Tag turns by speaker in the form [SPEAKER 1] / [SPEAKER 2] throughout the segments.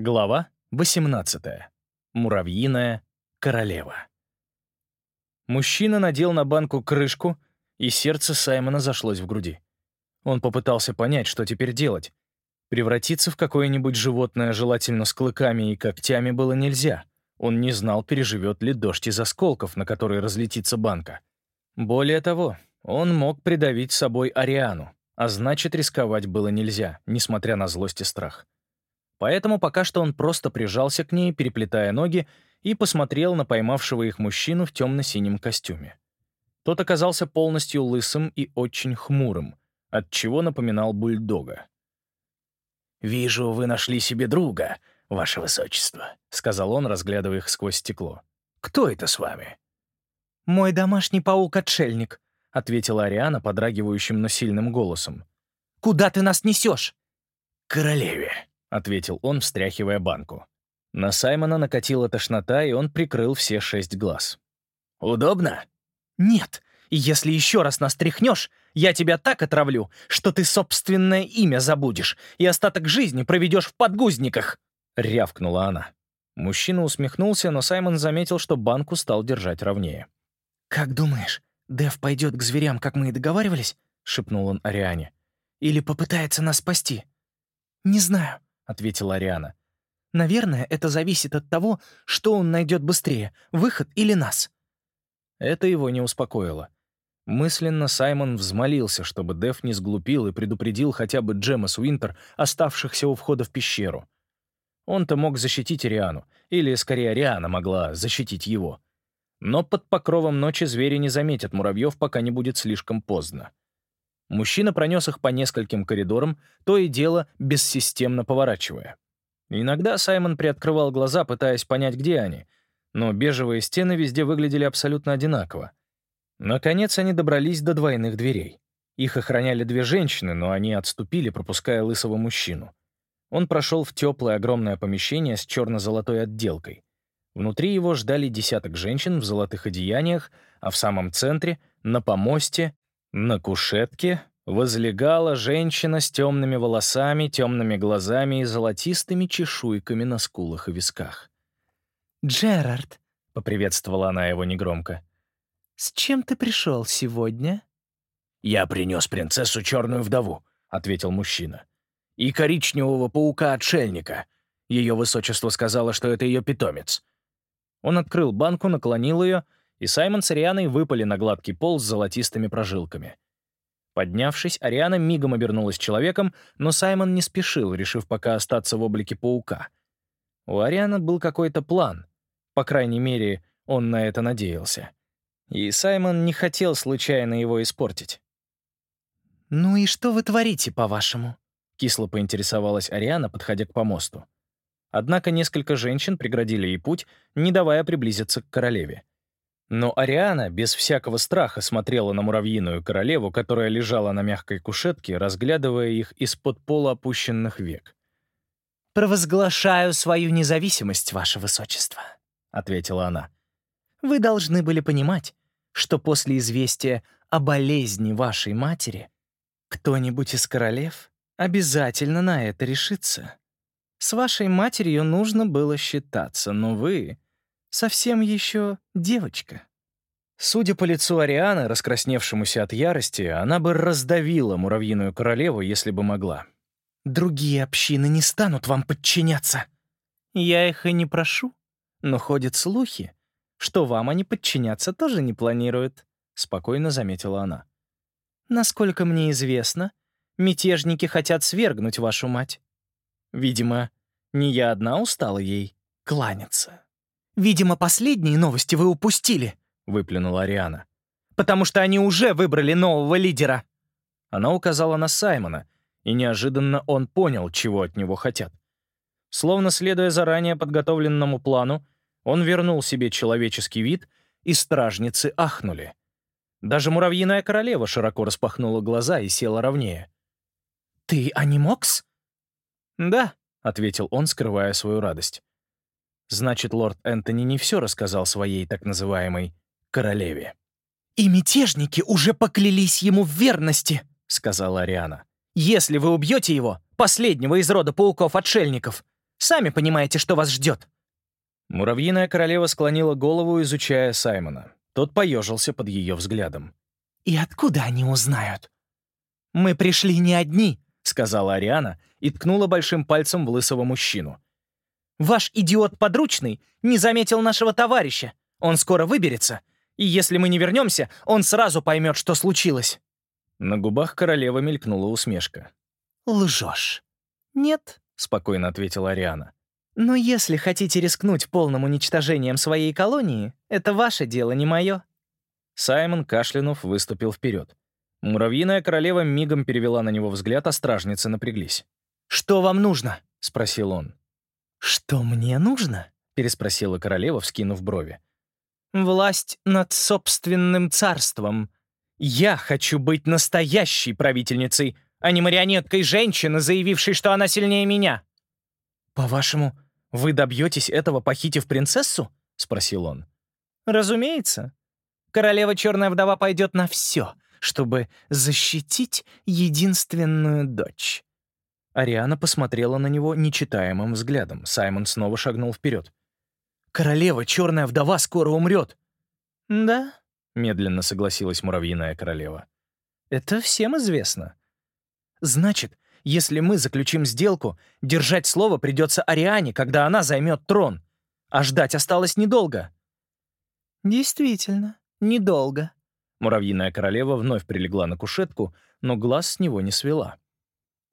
[SPEAKER 1] Глава 18. Муравьиная королева. Мужчина надел на банку крышку, и сердце Саймона зашлось в груди. Он попытался понять, что теперь делать. Превратиться в какое-нибудь животное, желательно с клыками и когтями, было нельзя. Он не знал, переживет ли дождь из осколков, на который разлетится банка. Более того, он мог придавить собой Ариану, а значит, рисковать было нельзя, несмотря на злость и страх. Поэтому пока что он просто прижался к ней, переплетая ноги, и посмотрел на поймавшего их мужчину в темно-синем костюме. Тот оказался полностью лысым и очень хмурым, отчего напоминал бульдога.
[SPEAKER 2] «Вижу, вы нашли себе друга, ваше высочество», — сказал он, разглядывая их сквозь стекло. «Кто это с вами?»
[SPEAKER 3] «Мой домашний паук-отшельник», —
[SPEAKER 1] ответила Ариана подрагивающим, но сильным голосом.
[SPEAKER 3] «Куда ты нас несешь?»
[SPEAKER 2] «Королеве», —
[SPEAKER 1] ответил он, встряхивая банку. На Саймона накатила тошнота, и он прикрыл все шесть глаз.
[SPEAKER 2] «Удобно?»
[SPEAKER 3] «Нет. И если еще раз нас тряхнешь, я тебя так отравлю, что ты собственное имя забудешь и остаток жизни проведешь в подгузниках!»
[SPEAKER 1] — рявкнула она. Мужчина усмехнулся, но Саймон заметил, что банку стал держать ровнее.
[SPEAKER 3] «Как думаешь, Дэв пойдет к зверям, как мы и договаривались?» — шепнул он Ариане. «Или попытается нас спасти?» «Не знаю ответила Ариана. «Наверное, это зависит от того, что он найдет быстрее, выход или нас».
[SPEAKER 1] Это его не успокоило. Мысленно Саймон взмолился, чтобы Деф не сглупил и предупредил хотя бы Джемас Уинтер, оставшихся у входа в пещеру. Он-то мог защитить Ариану, или, скорее, Ариана могла защитить его. Но под покровом ночи звери не заметят муравьев, пока не будет слишком поздно. Мужчина пронес их по нескольким коридорам, то и дело бессистемно поворачивая. Иногда Саймон приоткрывал глаза, пытаясь понять, где они, но бежевые стены везде выглядели абсолютно одинаково. Наконец они добрались до двойных дверей. Их охраняли две женщины, но они отступили, пропуская лысого мужчину. Он прошел в теплое огромное помещение с черно-золотой отделкой. Внутри его ждали десяток женщин в золотых одеяниях, а в самом центре, на помосте, на кушетке возлегала женщина с темными волосами, темными глазами и золотистыми чешуйками на скулах и висках.
[SPEAKER 3] «Джерард», —
[SPEAKER 1] поприветствовала она его негромко, —
[SPEAKER 3] «с чем ты пришел сегодня?»
[SPEAKER 2] «Я принес принцессу Черную Вдову», — ответил мужчина. «И коричневого паука-отшельника. Ее высочество сказала, что это ее питомец».
[SPEAKER 1] Он открыл банку, наклонил ее — и Саймон с Арианой выпали на гладкий пол с золотистыми прожилками. Поднявшись, Ариана мигом обернулась человеком, но Саймон не спешил, решив пока остаться в облике паука. У Арианы был какой-то план. По крайней мере, он на это надеялся. И Саймон не хотел случайно его испортить.
[SPEAKER 3] «Ну и что вы творите, по-вашему?»
[SPEAKER 1] — кисло поинтересовалась Ариана, подходя к помосту. Однако несколько женщин преградили ей путь, не давая приблизиться к королеве. Но Ариана без всякого страха смотрела на муравьиную королеву, которая лежала на мягкой кушетке, разглядывая их из-под полуопущенных век.
[SPEAKER 3] «Провозглашаю свою независимость, ваше высочество», — ответила она. «Вы должны были понимать, что после известия о болезни вашей матери кто-нибудь из королев обязательно на это решится. С вашей матерью нужно было считаться, но вы совсем еще девочка.
[SPEAKER 1] Судя по лицу Арианы, раскрасневшемуся от ярости, она бы раздавила муравьиную королеву, если бы могла.
[SPEAKER 3] «Другие общины не станут вам подчиняться. Я их и не прошу, но ходят слухи, что вам они подчиняться тоже не планируют», — спокойно заметила она. «Насколько мне известно, мятежники хотят свергнуть вашу мать. Видимо, не я одна устала ей кланяться». «Видимо, последние новости вы упустили», — выплюнула Ариана. «Потому что они уже выбрали нового лидера».
[SPEAKER 1] Она указала на Саймона, и неожиданно он понял, чего от него хотят. Словно следуя заранее подготовленному плану, он вернул себе человеческий вид, и стражницы ахнули. Даже муравьиная королева широко распахнула глаза и села ровнее.
[SPEAKER 3] «Ты анимокс?»
[SPEAKER 1] «Да», — ответил он, скрывая свою радость. Значит, лорд Энтони не все рассказал своей так называемой королеве.
[SPEAKER 3] «И мятежники уже поклялись ему в верности», — сказала Ариана. «Если вы убьете его, последнего из рода пауков-отшельников, Сами понимаете, что вас ждет».
[SPEAKER 1] Муравьиная королева склонила голову, изучая Саймона. Тот поежился под ее взглядом.
[SPEAKER 3] «И откуда они узнают?» «Мы пришли не одни», — сказала Ариана и ткнула большим пальцем в лысого мужчину. «Ваш идиот подручный не заметил нашего товарища. Он скоро выберется, и если мы не вернемся, он сразу поймет, что случилось».
[SPEAKER 1] На губах королевы мелькнула усмешка.
[SPEAKER 3] «Лжешь». «Нет», — спокойно ответила Ариана. «Но если хотите рискнуть полным уничтожением своей колонии, это ваше дело, не мое».
[SPEAKER 1] Саймон, кашлянув, выступил вперед. Муравьиная королева мигом перевела на него взгляд, а стражницы напряглись.
[SPEAKER 3] «Что вам нужно?»
[SPEAKER 1] — спросил он.
[SPEAKER 3] «Что мне нужно?»
[SPEAKER 1] — переспросила королева, вскинув брови.
[SPEAKER 3] «Власть над собственным царством. Я хочу быть настоящей правительницей, а не марионеткой женщины, заявившей, что она сильнее меня». «По-вашему, вы добьетесь этого, похитив принцессу?» — спросил он. «Разумеется. Королева Черная Вдова пойдет на все, чтобы защитить единственную дочь».
[SPEAKER 1] Ариана посмотрела на него нечитаемым взглядом. Саймон снова шагнул вперед.
[SPEAKER 3] «Королева Черная Вдова скоро умрет».
[SPEAKER 1] «Да», — медленно согласилась муравьиная королева.
[SPEAKER 3] «Это всем известно. Значит, если мы заключим сделку, держать слово придется Ариане, когда она займет трон. А ждать осталось недолго». «Действительно, недолго».
[SPEAKER 1] Муравьиная королева вновь прилегла на кушетку, но глаз с него не свела.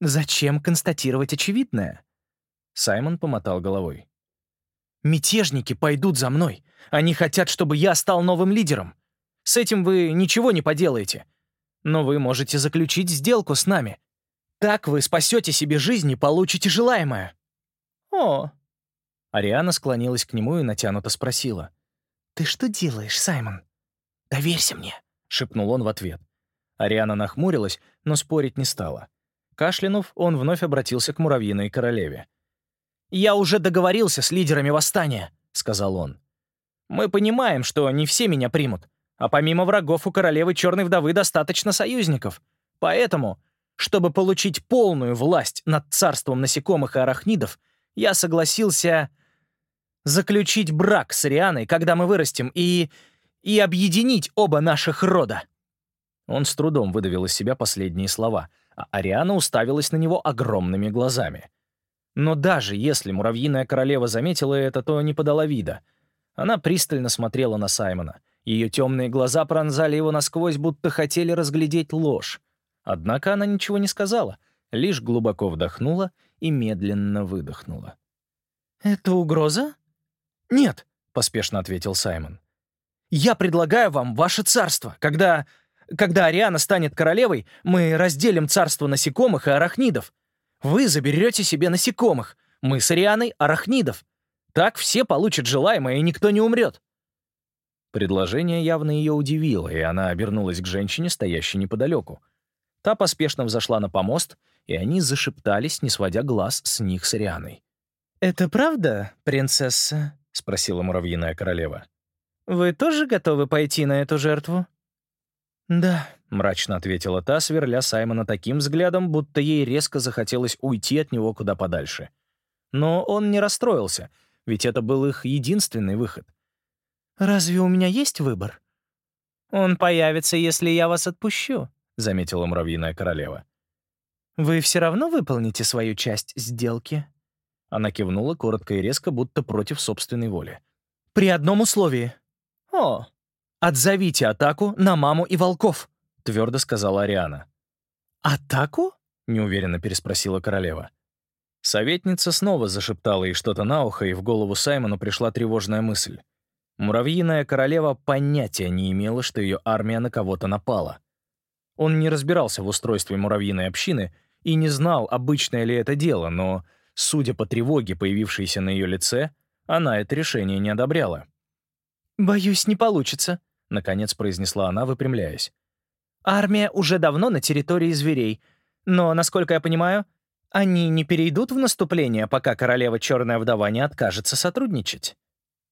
[SPEAKER 3] «Зачем констатировать очевидное?»
[SPEAKER 1] Саймон помотал головой.
[SPEAKER 3] «Мятежники пойдут за мной. Они хотят, чтобы я стал новым лидером. С этим вы ничего не поделаете. Но вы можете заключить сделку с нами. Так вы спасете себе жизнь и получите желаемое». «О!»
[SPEAKER 1] Ариана склонилась к нему и натянуто спросила.
[SPEAKER 3] «Ты что делаешь, Саймон? Доверься мне», — шепнул он в ответ.
[SPEAKER 1] Ариана нахмурилась, но спорить не стала. Кашлянув, он вновь обратился к муравьиной королеве.
[SPEAKER 3] «Я уже договорился с лидерами восстания», — сказал он. «Мы понимаем, что не все меня примут, а помимо врагов у королевы Черной Вдовы достаточно союзников. Поэтому чтобы получить полную власть над царством насекомых и арахнидов, я согласился заключить брак с Рианой, когда мы вырастем, и... и объединить оба наших рода».
[SPEAKER 1] Он с трудом выдавил из себя последние слова, а Ариана уставилась на него огромными глазами. Но даже если муравьиная королева заметила это, то не подала вида. Она пристально смотрела на Саймона. Ее темные глаза пронзали его насквозь, будто хотели разглядеть ложь. Однако она ничего не сказала, лишь глубоко вдохнула и медленно выдохнула.
[SPEAKER 3] «Это угроза?» «Нет», — поспешно ответил Саймон. «Я предлагаю вам ваше царство. Когда... когда Ариана станет королевой, мы разделим царство насекомых и арахнидов. Вы заберете себе насекомых, мы с Арианой — арахнидов. Так все получат желаемое, и никто не умрет».
[SPEAKER 1] Предложение явно ее удивило, и она обернулась к женщине, стоящей неподалеку. Та поспешно взошла на помост, и они зашептались, не сводя глаз с них с Рианой.
[SPEAKER 3] «Это правда, принцесса?» — спросила муравьиная королева. «Вы тоже готовы пойти на эту жертву?»
[SPEAKER 1] «Да», — мрачно ответила та, сверля Саймона таким взглядом, будто ей резко захотелось уйти от него куда подальше. Но он не расстроился, ведь это был их единственный выход.
[SPEAKER 3] «Разве у меня есть выбор?» «Он появится, если я вас отпущу»,
[SPEAKER 1] заметила муравьиная королева.
[SPEAKER 3] «Вы все равно выполните свою часть сделки?»
[SPEAKER 1] Она кивнула коротко и резко, будто против собственной воли.
[SPEAKER 3] «При одном условии».
[SPEAKER 1] «О,
[SPEAKER 3] отзовите атаку на маму и волков», —
[SPEAKER 1] твердо сказала Ариана.
[SPEAKER 3] «Атаку?»
[SPEAKER 1] — неуверенно переспросила королева. Советница снова зашептала ей что-то на ухо, и в голову Саймону пришла тревожная мысль. Муравьиная королева понятия не имела, что ее армия на кого-то напала. Он не разбирался в устройстве муравьиной общины и не знал, обычное ли это дело, но, судя по тревоге, появившейся на ее лице, она это решение не одобряла.
[SPEAKER 3] «Боюсь, не получится», — наконец произнесла она, выпрямляясь. «Армия уже давно на территории зверей, но, насколько я понимаю, они не перейдут в наступление, пока королева Черная Вдова не откажется сотрудничать».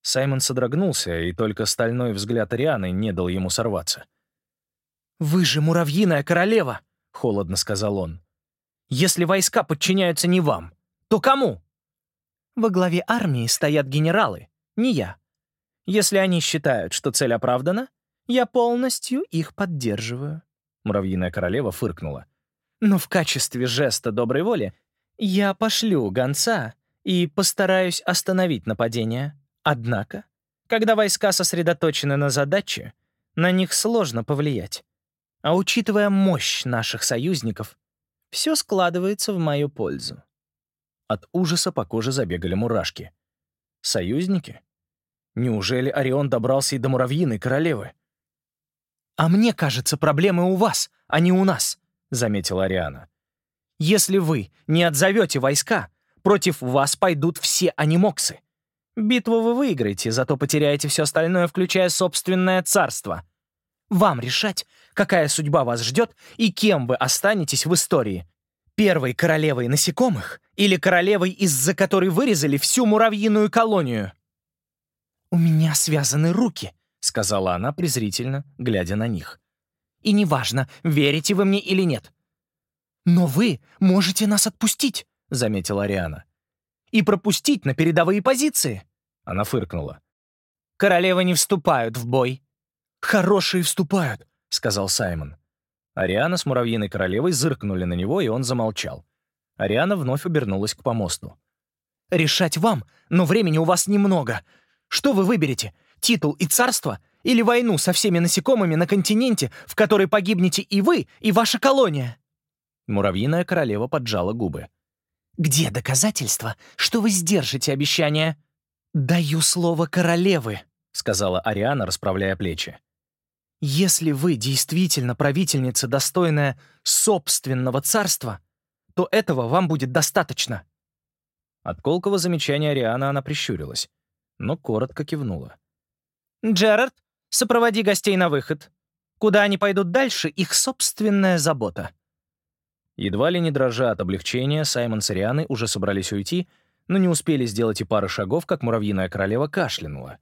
[SPEAKER 1] Саймон содрогнулся, и только стальной взгляд Арианы не дал ему сорваться.
[SPEAKER 3] «Вы же муравьиная королева», — холодно сказал он. «Если войска подчиняются не вам, то кому?» Во главе армии стоят генералы, не я. Если они считают, что цель оправдана, я полностью их поддерживаю».
[SPEAKER 1] Муравьиная королева фыркнула.
[SPEAKER 3] «Но в качестве жеста доброй воли я пошлю гонца и постараюсь остановить нападение. Однако, когда войска сосредоточены на задаче, на них сложно повлиять. А учитывая мощь наших союзников, все складывается в мою пользу».
[SPEAKER 1] От ужаса по коже забегали мурашки. «Союзники? Неужели Орион добрался и до муравьиной королевы?»
[SPEAKER 3] «А мне кажется, проблемы у вас, а не у нас», — заметила Ариана. «Если вы не отзовете войска, против вас пойдут все анимоксы. Битву вы выиграете, зато потеряете все остальное, включая собственное царство. Вам решать, какая судьба вас ждет и кем вы останетесь в истории. Первой королевой насекомых или королевой, из-за которой вырезали всю муравьиную колонию?» «У меня связаны руки», — сказала она презрительно, глядя на них. «И неважно, верите вы мне или нет». «Но вы можете нас отпустить», — заметила Ариана. «И пропустить на передовые позиции». Она фыркнула. «Королевы не вступают в бой». «Хорошие вступают», — сказал Саймон.
[SPEAKER 1] Ариана с муравьиной королевой зыркнули на него, и он замолчал. Ариана вновь обернулась к помосту.
[SPEAKER 3] «Решать вам, но времени у вас немного. Что вы выберете? Титул и царство? Или войну со всеми насекомыми на континенте, в которой погибнете и вы, и ваша колония?»
[SPEAKER 1] Муравьиная королева поджала губы.
[SPEAKER 3] «Где доказательства, что вы сдержите обещание?» «Даю слово королевы», — сказала Ариана, расправляя плечи. «Если вы действительно правительница, достойная собственного царства, то этого вам будет достаточно».
[SPEAKER 1] От колкого замечания Ариана она прищурилась но коротко кивнула.
[SPEAKER 3] «Джерард, сопроводи гостей на выход. Куда они пойдут дальше, их собственная забота».
[SPEAKER 1] Едва ли не дрожа от облегчения, Саймон с Арианой уже собрались уйти, но не успели сделать и пары шагов, как муравьиная королева кашлянула.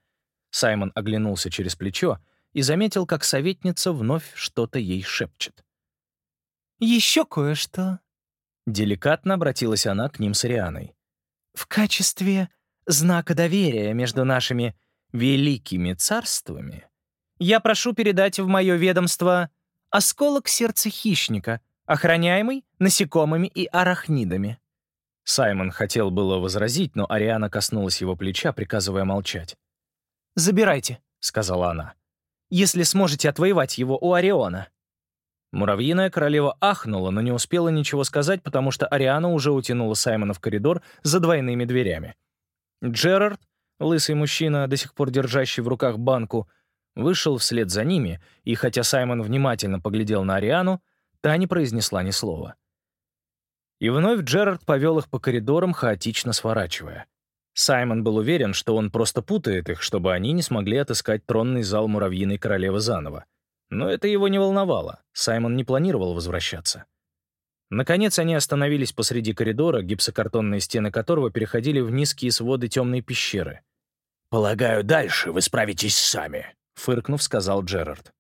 [SPEAKER 1] Саймон оглянулся через плечо и заметил, как советница вновь что-то ей шепчет.
[SPEAKER 3] «Еще кое-что».
[SPEAKER 1] Деликатно обратилась она к ним с Арианой.
[SPEAKER 3] «В качестве знака доверия между нашими великими царствами, я прошу передать в мое ведомство осколок сердца хищника, охраняемый насекомыми и арахнидами».
[SPEAKER 1] Саймон хотел было возразить, но Ариана коснулась его плеча, приказывая молчать.
[SPEAKER 3] «Забирайте», — сказала она, — «если сможете отвоевать его у Ориона».
[SPEAKER 1] Муравьиная королева ахнула, но не успела ничего сказать, потому что Ариана уже утянула Саймона в коридор за двойными дверями. Джерард, лысый мужчина, до сих пор держащий в руках банку, вышел вслед за ними, и хотя Саймон внимательно поглядел на Ариану, та не произнесла ни слова. И вновь Джерард повел их по коридорам, хаотично сворачивая. Саймон был уверен, что он просто путает их, чтобы они не смогли отыскать тронный зал муравьиной королевы заново. Но это его не волновало, Саймон не планировал возвращаться. Наконец они остановились посреди коридора, гипсокартонные стены которого переходили в низкие своды темной пещеры.
[SPEAKER 2] «Полагаю, дальше вы справитесь сами», — фыркнув, сказал Джерард.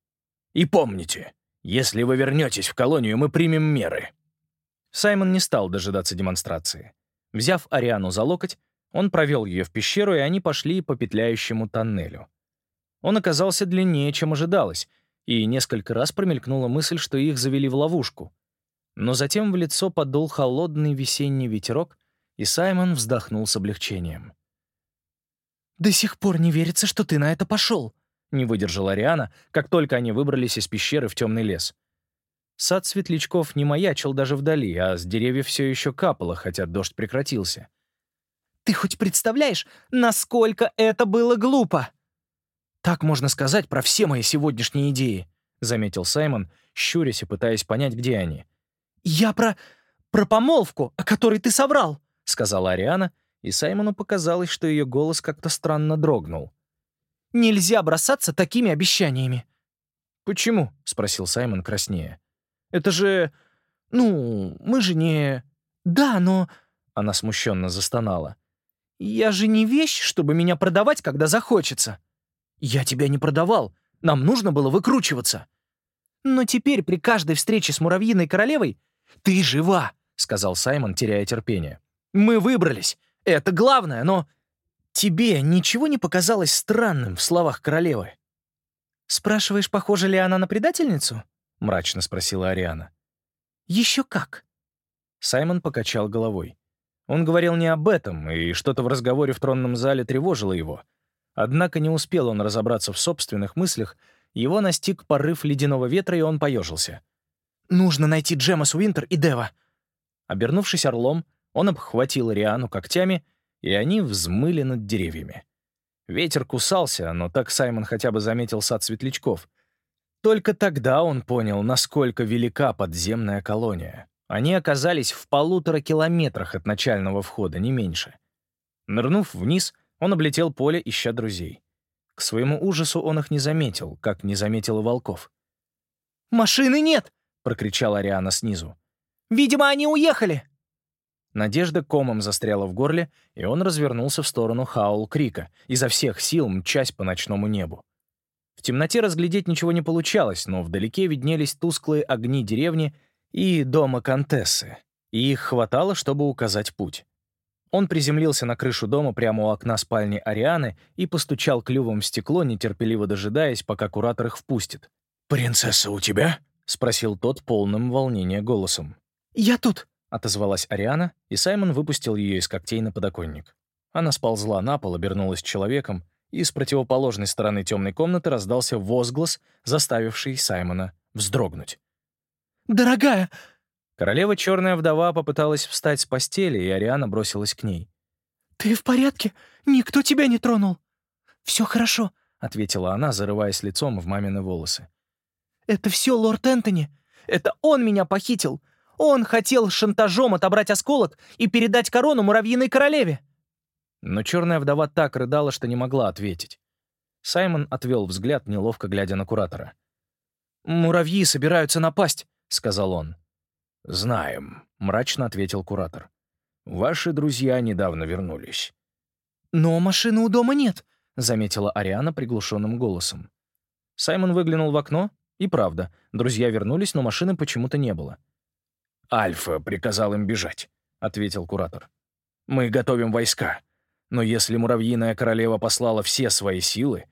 [SPEAKER 2] «И помните, если вы вернетесь в колонию, мы примем меры».
[SPEAKER 1] Саймон не стал дожидаться демонстрации. Взяв Ариану за локоть, он провел ее в пещеру, и они пошли по петляющему тоннелю. Он оказался длиннее, чем ожидалось, и несколько раз промелькнула мысль, что их завели в ловушку — но затем в лицо подул холодный весенний ветерок, и Саймон вздохнул с облегчением.
[SPEAKER 3] «До сих пор не верится, что ты на это пошел», — не выдержала Ариана, как только они выбрались из пещеры в темный лес.
[SPEAKER 1] Сад светлячков не маячил даже вдали, а с деревьев все еще капало, хотя дождь прекратился.
[SPEAKER 3] «Ты хоть представляешь, насколько это было глупо?»
[SPEAKER 1] «Так можно сказать про все мои сегодняшние идеи», — заметил Саймон, щурясь и пытаясь понять, где они.
[SPEAKER 3] «Я про... про помолвку, о которой ты соврал», —
[SPEAKER 1] сказала Ариана, и Саймону показалось, что ее голос как-то странно дрогнул.
[SPEAKER 3] «Нельзя бросаться такими обещаниями».
[SPEAKER 1] «Почему?» — спросил Саймон краснее. «Это же...
[SPEAKER 3] ну, мы же не...» «Да, но...» — она смущенно застонала. «Я же не вещь, чтобы меня продавать, когда захочется». «Я тебя не продавал. Нам нужно было выкручиваться». «Но теперь при каждой встрече с муравьиной королевой «Ты жива!» — сказал Саймон, теряя терпение. «Мы выбрались. Это главное, но тебе ничего не показалось странным в словах королевы? «Спрашиваешь, похожа ли она на предательницу?» — мрачно спросила Ариана. «Еще как!»
[SPEAKER 1] Саймон покачал головой. Он говорил не об этом, и что-то в разговоре в тронном зале тревожило его. Однако не успел он разобраться в собственных мыслях, его настиг порыв ледяного ветра, и он поежился.
[SPEAKER 3] «Нужно найти Джемас Уинтер и Дева!»
[SPEAKER 1] Обернувшись орлом, он обхватил Риану когтями, и они взмыли над деревьями. Ветер кусался, но так Саймон хотя бы заметил сад светлячков. Только тогда он понял, насколько велика подземная колония. Они оказались в полутора километрах от начального входа, не меньше. Нырнув вниз, он облетел поле, ища друзей. К своему ужасу он их не заметил, как не заметил и волков.
[SPEAKER 3] «Машины нет!» — прокричала
[SPEAKER 1] Ариана снизу.
[SPEAKER 3] «Видимо, они уехали!»
[SPEAKER 1] Надежда комом застряла в горле, и он развернулся в сторону Хаул-Крика, изо всех сил мчась по ночному небу. В темноте разглядеть ничего не получалось, но вдалеке виднелись тусклые огни деревни и дома Контессы, и их хватало, чтобы указать путь. Он приземлился на крышу дома прямо у окна спальни Арианы и постучал клювом в стекло, нетерпеливо дожидаясь, пока куратор их впустит.
[SPEAKER 2] «Принцесса у тебя?»
[SPEAKER 1] — спросил тот полным волнения голосом.
[SPEAKER 3] «Я тут», —
[SPEAKER 1] отозвалась Ариана, и Саймон выпустил ее из когтей на подоконник. Она сползла на пол, обернулась человеком, и с противоположной стороны темной комнаты раздался возглас, заставивший Саймона вздрогнуть.
[SPEAKER 3] «Дорогая!»
[SPEAKER 1] Королева Черная Вдова попыталась встать с постели, и Ариана бросилась к ней.
[SPEAKER 3] «Ты в порядке? Никто тебя не тронул?» «Все хорошо», —
[SPEAKER 1] ответила она, зарываясь лицом в мамины волосы.
[SPEAKER 3] «Это все лорд Энтони. Это он меня похитил. Он хотел шантажом отобрать осколок и передать корону муравьиной королеве.
[SPEAKER 1] Но черная вдова так рыдала, что не могла ответить. Саймон отвел взгляд, неловко глядя на куратора.
[SPEAKER 3] «Муравьи собираются напасть», — сказал он.
[SPEAKER 2] «Знаем», —
[SPEAKER 1] мрачно ответил куратор.
[SPEAKER 2] «Ваши друзья недавно вернулись».
[SPEAKER 3] «Но машины у дома нет», —
[SPEAKER 1] заметила Ариана приглушенным голосом. Саймон выглянул в окно, и правда, друзья вернулись, но машины почему-то не было.
[SPEAKER 2] «Альфа приказал им бежать», — ответил куратор. «Мы готовим войска, но если муравьиная королева послала все свои силы,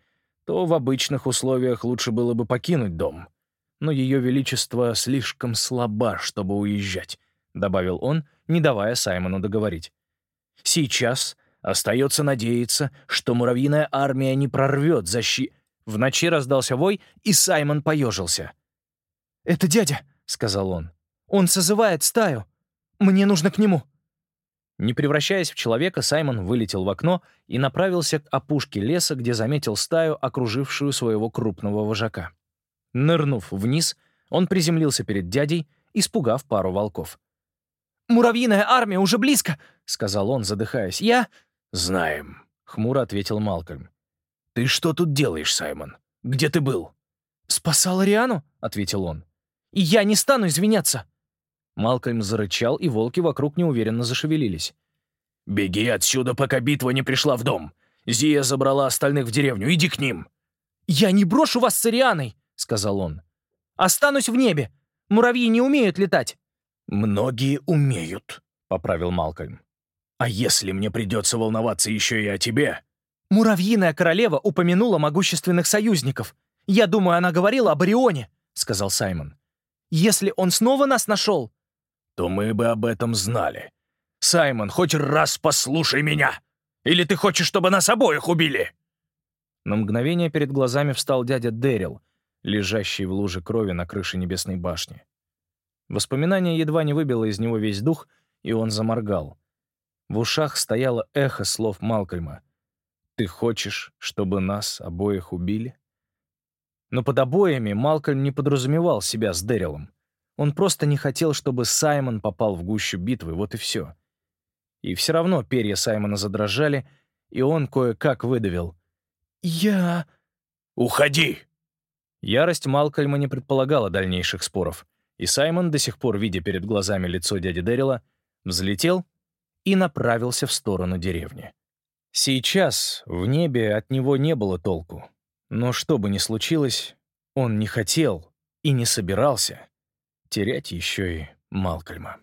[SPEAKER 2] то в обычных условиях лучше было бы покинуть дом. Но ее величество слишком слаба, чтобы уезжать», — добавил он, не давая Саймону договорить. «Сейчас остается надеяться, что муравьиная армия не прорвет защи...» В ночи раздался вой, и Саймон поежился.
[SPEAKER 3] «Это дядя», — сказал он. Он созывает стаю. Мне нужно к нему».
[SPEAKER 1] Не превращаясь в человека, Саймон вылетел в окно и направился к опушке леса, где заметил стаю, окружившую своего крупного вожака. Нырнув вниз, он приземлился перед дядей, испугав пару волков.
[SPEAKER 3] «Муравьиная армия уже близко!» — сказал он, задыхаясь. «Я...»
[SPEAKER 2] «Знаем», — хмуро ответил Малкольм.
[SPEAKER 3] «Ты что тут делаешь, Саймон? Где ты был?» «Спасал Ариану», — ответил он. «И я не стану извиняться!»
[SPEAKER 1] Малкольм зарычал, и волки вокруг неуверенно зашевелились.
[SPEAKER 2] «Беги отсюда, пока битва не пришла в дом. Зия забрала остальных в деревню. Иди к ним».
[SPEAKER 3] «Я не брошу вас с Ирианой», — сказал он. «Останусь в небе. Муравьи не умеют летать».
[SPEAKER 2] «Многие умеют», — поправил Малкольм. «А если мне придется волноваться еще и о тебе?»
[SPEAKER 3] «Муравьиная королева упомянула могущественных союзников. Я думаю, она говорила об Орионе», — сказал Саймон. «Если он снова нас нашел,
[SPEAKER 2] то мы бы об этом знали. Саймон, хоть раз послушай меня! Или ты хочешь, чтобы нас обоих убили?»
[SPEAKER 1] На мгновение перед глазами встал дядя Дэрил, лежащий в луже крови на крыше небесной башни. Воспоминание едва не выбило из него весь дух, и он заморгал. В ушах стояло эхо слов Малкольма. «Ты хочешь, чтобы нас обоих убили?» Но под обоями Малкольм не подразумевал себя с Дэрилом. Он просто не хотел, чтобы Саймон попал в гущу битвы, вот и все. И все равно перья Саймона задрожали, и он кое-как выдавил.
[SPEAKER 3] «Я...»
[SPEAKER 2] «Уходи!»
[SPEAKER 1] Ярость Малкольма не предполагала дальнейших споров, и Саймон, до сих пор видя перед глазами лицо дяди Дэрила, взлетел и направился в сторону деревни. Сейчас в небе от него не было толку, но что бы ни случилось, он не хотел и не собирался терять еще и Малкольма.